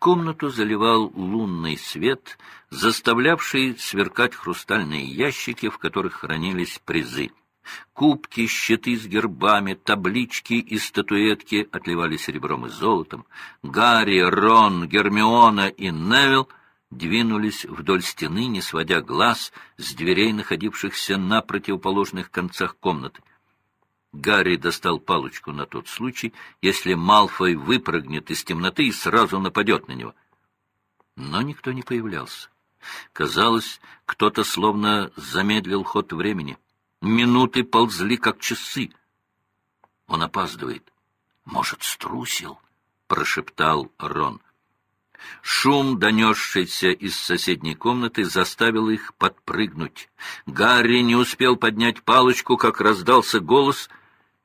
Комнату заливал лунный свет, заставлявший сверкать хрустальные ящики, в которых хранились призы. Кубки, щиты с гербами, таблички и статуэтки отливали серебром и золотом. Гарри, Рон, Гермиона и Невилл двинулись вдоль стены, не сводя глаз с дверей, находившихся на противоположных концах комнаты. Гарри достал палочку на тот случай, если Малфой выпрыгнет из темноты и сразу нападет на него. Но никто не появлялся. Казалось, кто-то словно замедлил ход времени. Минуты ползли, как часы. Он опаздывает. Может, струсил? — прошептал Рон. Шум, донесшийся из соседней комнаты, заставил их подпрыгнуть. Гарри не успел поднять палочку, как раздался голос,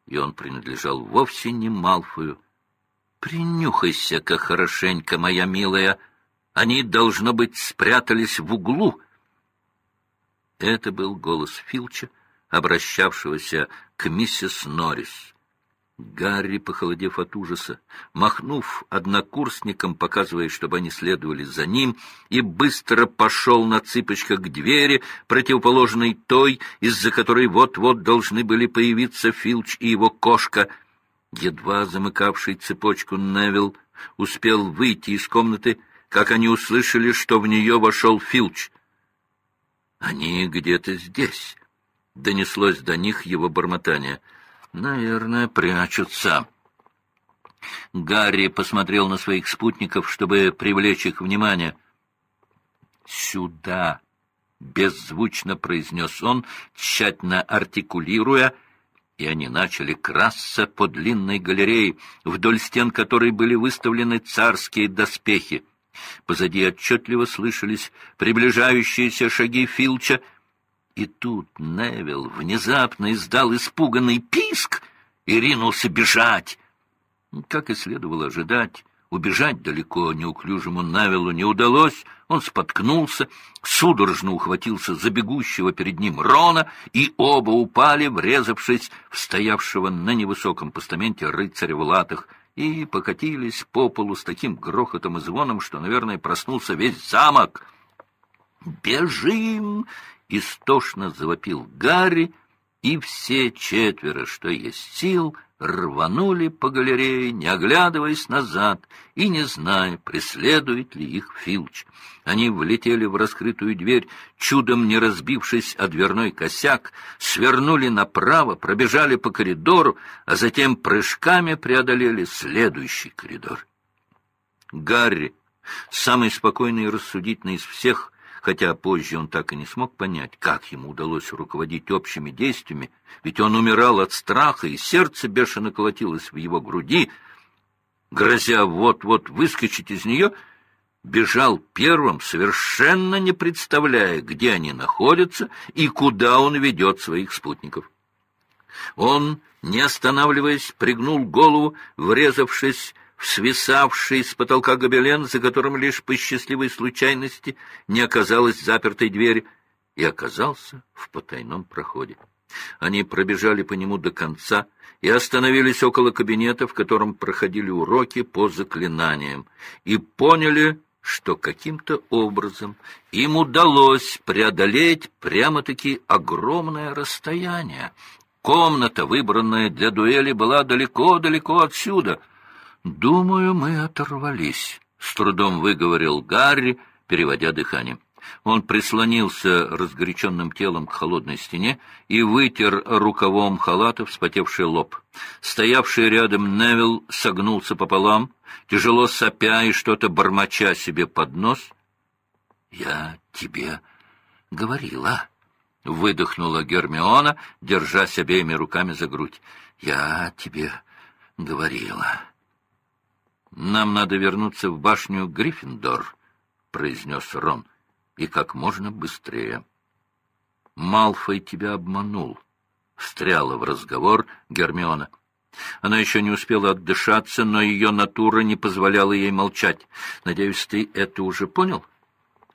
и он принадлежал вовсе не Малфою. «Принюхайся-ка хорошенько, моя милая! Они, должно быть, спрятались в углу!» Это был голос Филча, обращавшегося к миссис Норрис. Гарри, похолодев от ужаса, махнув однокурсникам, показывая, чтобы они следовали за ним, и быстро пошел на цыпочках к двери, противоположной той, из-за которой вот-вот должны были появиться Филч и его кошка. Едва замыкавший цепочку Невилл успел выйти из комнаты, как они услышали, что в нее вошел Филч. «Они где-то здесь», — донеслось до них его бормотание — Наверное, прячутся. Гарри посмотрел на своих спутников, чтобы привлечь их внимание. «Сюда!» — беззвучно произнес он, тщательно артикулируя, и они начали красться по длинной галерее, вдоль стен которой были выставлены царские доспехи. Позади отчетливо слышались приближающиеся шаги Филча — и тут Невил внезапно издал испуганный писк и ринулся бежать. Как и следовало ожидать, убежать далеко неуклюжему Невилу не удалось. Он споткнулся, судорожно ухватился за бегущего перед ним Рона, и оба упали, врезавшись в стоявшего на невысоком постаменте рыцаря в латах, и покатились по полу с таким грохотом и звоном, что, наверное, проснулся весь замок. «Бежим!» — истошно завопил Гарри, и все четверо, что есть сил, рванули по галерее, не оглядываясь назад и не зная, преследует ли их Филч. Они влетели в раскрытую дверь, чудом не разбившись о дверной косяк, свернули направо, пробежали по коридору, а затем прыжками преодолели следующий коридор. Гарри, самый спокойный и рассудительный из всех, хотя позже он так и не смог понять, как ему удалось руководить общими действиями, ведь он умирал от страха, и сердце бешено колотилось в его груди, грозя вот-вот выскочить из нее, бежал первым, совершенно не представляя, где они находятся и куда он ведет своих спутников. Он, не останавливаясь, пригнул голову, врезавшись свисавший с потолка гобелен, за которым лишь по счастливой случайности не оказалась запертой дверь, и оказался в потайном проходе. Они пробежали по нему до конца и остановились около кабинета, в котором проходили уроки по заклинаниям, и поняли, что каким-то образом им удалось преодолеть прямо-таки огромное расстояние. Комната, выбранная для дуэли, была далеко-далеко отсюда — «Думаю, мы оторвались», — с трудом выговорил Гарри, переводя дыхание. Он прислонился разгоряченным телом к холодной стене и вытер рукавом халата вспотевший лоб. Стоявший рядом Невил согнулся пополам, тяжело сопя и что-то бормоча себе под нос. — Я тебе говорила, — выдохнула Гермиона, держась обеими руками за грудь. — Я тебе говорила. «Нам надо вернуться в башню Гриффиндор», — произнес Рон, — «и как можно быстрее». «Малфой тебя обманул», — встряла в разговор Гермиона. Она еще не успела отдышаться, но ее натура не позволяла ей молчать. «Надеюсь, ты это уже понял?»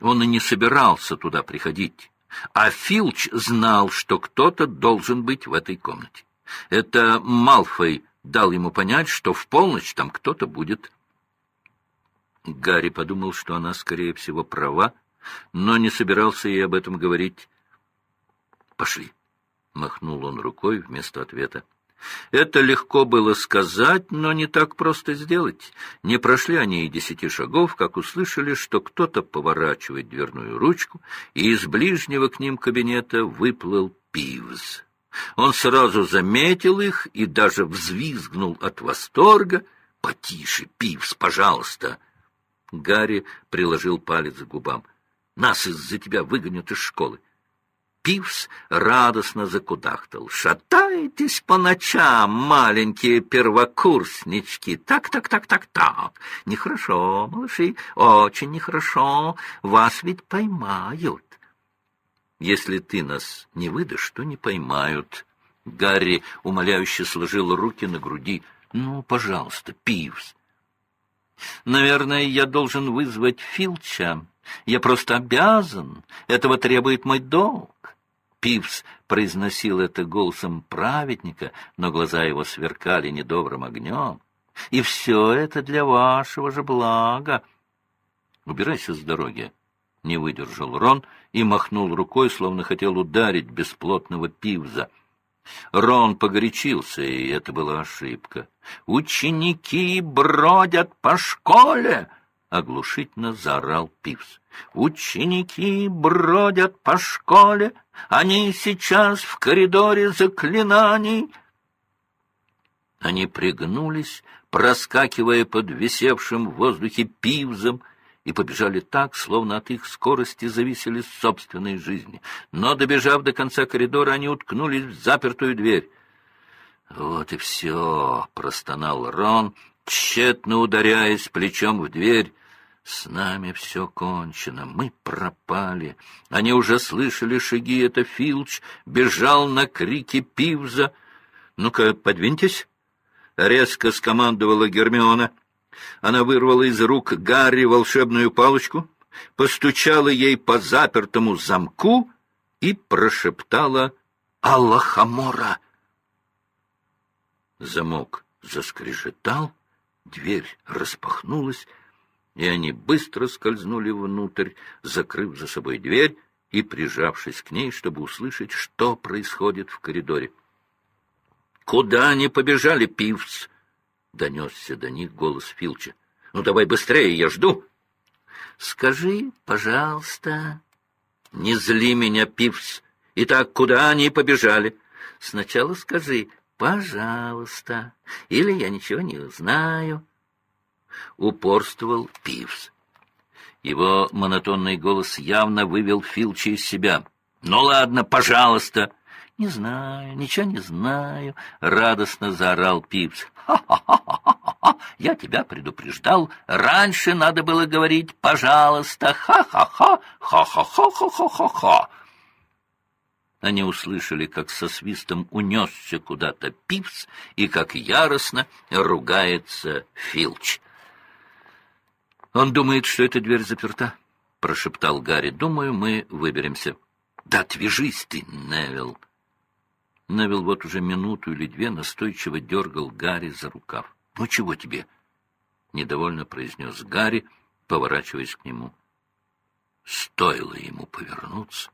Он и не собирался туда приходить. А Филч знал, что кто-то должен быть в этой комнате. Это Малфой дал ему понять, что в полночь там кто-то будет. Гарри подумал, что она, скорее всего, права, но не собирался ей об этом говорить. «Пошли», — махнул он рукой вместо ответа. Это легко было сказать, но не так просто сделать. Не прошли они и десяти шагов, как услышали, что кто-то поворачивает дверную ручку, и из ближнего к ним кабинета выплыл Пивз. Он сразу заметил их и даже взвизгнул от восторга. «Потише, Пивз, пожалуйста!» Гарри приложил палец к губам. «Нас из-за тебя выгонят из школы. Пивс радостно закудахтал. «Шатайтесь по ночам, маленькие первокурснички! Так, так, так, так, так! Нехорошо, малыши, очень нехорошо! Вас ведь поймают!» «Если ты нас не выдашь, то не поймают!» Гарри умоляюще сложил руки на груди. «Ну, пожалуйста, Пивс!» «Наверное, я должен вызвать Филча. Я просто обязан. Этого требует мой долг. Пивс произносил это голосом праведника, но глаза его сверкали недобрым огнем. И все это для вашего же блага. Убирайся с дороги. Не выдержал Рон и махнул рукой, словно хотел ударить бесплотного Пивза. Рон погорячился, и это была ошибка. «Ученики бродят по школе!» — оглушительно заорал Пивс. «Ученики бродят по школе, они сейчас в коридоре заклинаний!» Они пригнулись, проскакивая под висевшим в воздухе пивзом, и побежали так, словно от их скорости зависели собственные жизни. Но, добежав до конца коридора, они уткнулись в запертую дверь. «Вот и все!» — простонал Рон, тщетно ударяясь плечом в дверь. С нами все кончено, мы пропали. Они уже слышали шаги, это Филч бежал на крики Пивза. «Ну-ка, подвиньтесь!» — резко скомандовала Гермиона. Она вырвала из рук Гарри волшебную палочку, постучала ей по запертому замку и прошептала «Аллахамора!» Замок заскрежетал, дверь распахнулась, и они быстро скользнули внутрь, закрыв за собой дверь и прижавшись к ней, чтобы услышать, что происходит в коридоре. «Куда они побежали, Пивс?» — донесся до них голос Филча. «Ну, давай быстрее, я жду!» «Скажи, пожалуйста...» «Не зли меня, Пивс! Итак, куда они побежали?» «Сначала скажи, пожалуйста, или я ничего не узнаю» упорствовал Пивс. Его монотонный голос явно вывел Филча из себя. «Ну ладно, пожалуйста!» «Не знаю, ничего не знаю», — радостно заорал Пивс. «Ха-ха-ха-ха-ха! Я тебя предупреждал. Раньше надо было говорить «пожалуйста». Ха-ха-ха! Ха-ха-ха-ха-ха-ха!» Они услышали, как со свистом унесся куда-то Пивс и как яростно ругается Филч. «Он думает, что эта дверь заперта», — прошептал Гарри. «Думаю, мы выберемся». «Да отвяжись ты, Невил!» Невил вот уже минуту или две настойчиво дергал Гарри за рукав. «Ну чего тебе?» — недовольно произнес Гарри, поворачиваясь к нему. Стоило ему повернуться,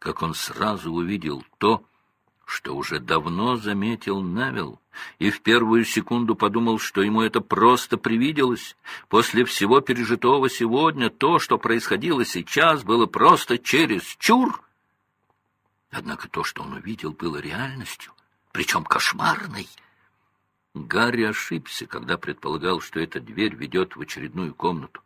как он сразу увидел то, что уже давно заметил Невил, и в первую секунду подумал, что ему это просто привиделось. После всего пережитого сегодня то, что происходило сейчас, было просто через чур. Однако то, что он увидел, было реальностью, причем кошмарной. Гарри ошибся, когда предполагал, что эта дверь ведет в очередную комнату.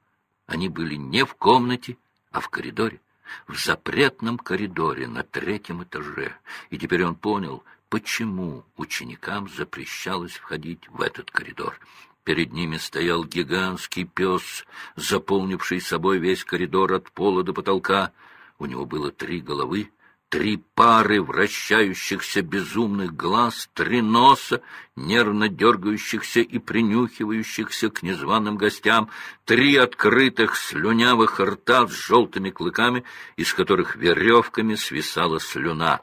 Они были не в комнате, а в коридоре в запретном коридоре на третьем этаже, и теперь он понял, почему ученикам запрещалось входить в этот коридор. Перед ними стоял гигантский пес, заполнивший собой весь коридор от пола до потолка. У него было три головы, три пары вращающихся безумных глаз, три носа, нервно дергающихся и принюхивающихся к незваным гостям, три открытых слюнявых рта с желтыми клыками, из которых веревками свисала слюна.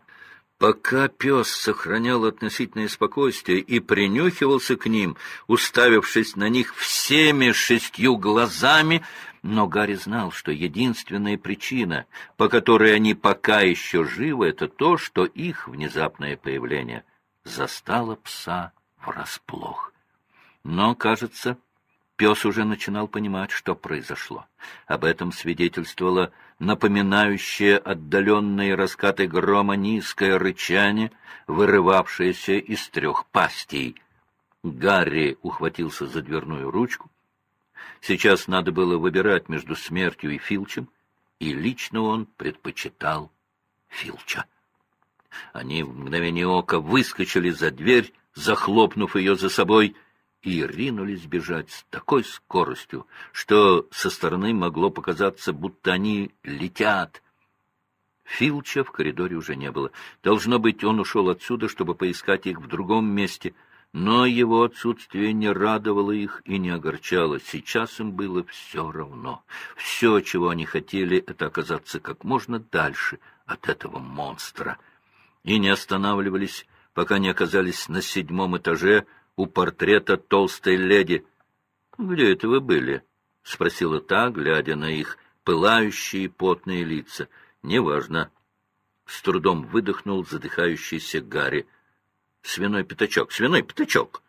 Пока пес сохранял относительное спокойствие и принюхивался к ним, уставившись на них всеми шестью глазами, но Гарри знал, что единственная причина, по которой они пока еще живы, это то, что их внезапное появление застало пса врасплох. Но, кажется, Пес уже начинал понимать, что произошло. Об этом свидетельствовало напоминающее отдаленные раскаты грома низкое рычание, вырывавшееся из трех пастей. Гарри ухватился за дверную ручку. Сейчас надо было выбирать между смертью и Филчем, и лично он предпочитал Филча. Они в мгновение ока выскочили за дверь, захлопнув ее за собой — и ринулись бежать с такой скоростью, что со стороны могло показаться, будто они летят. Филча в коридоре уже не было. Должно быть, он ушел отсюда, чтобы поискать их в другом месте, но его отсутствие не радовало их и не огорчало. Сейчас им было все равно. Все, чего они хотели, это оказаться как можно дальше от этого монстра. И не останавливались, пока не оказались на седьмом этаже, у портрета толстой леди. — Где это вы были? — спросила та, глядя на их пылающие потные лица. — Неважно. С трудом выдохнул задыхающийся Гарри. — Свиной пятачок, свиной пятачок!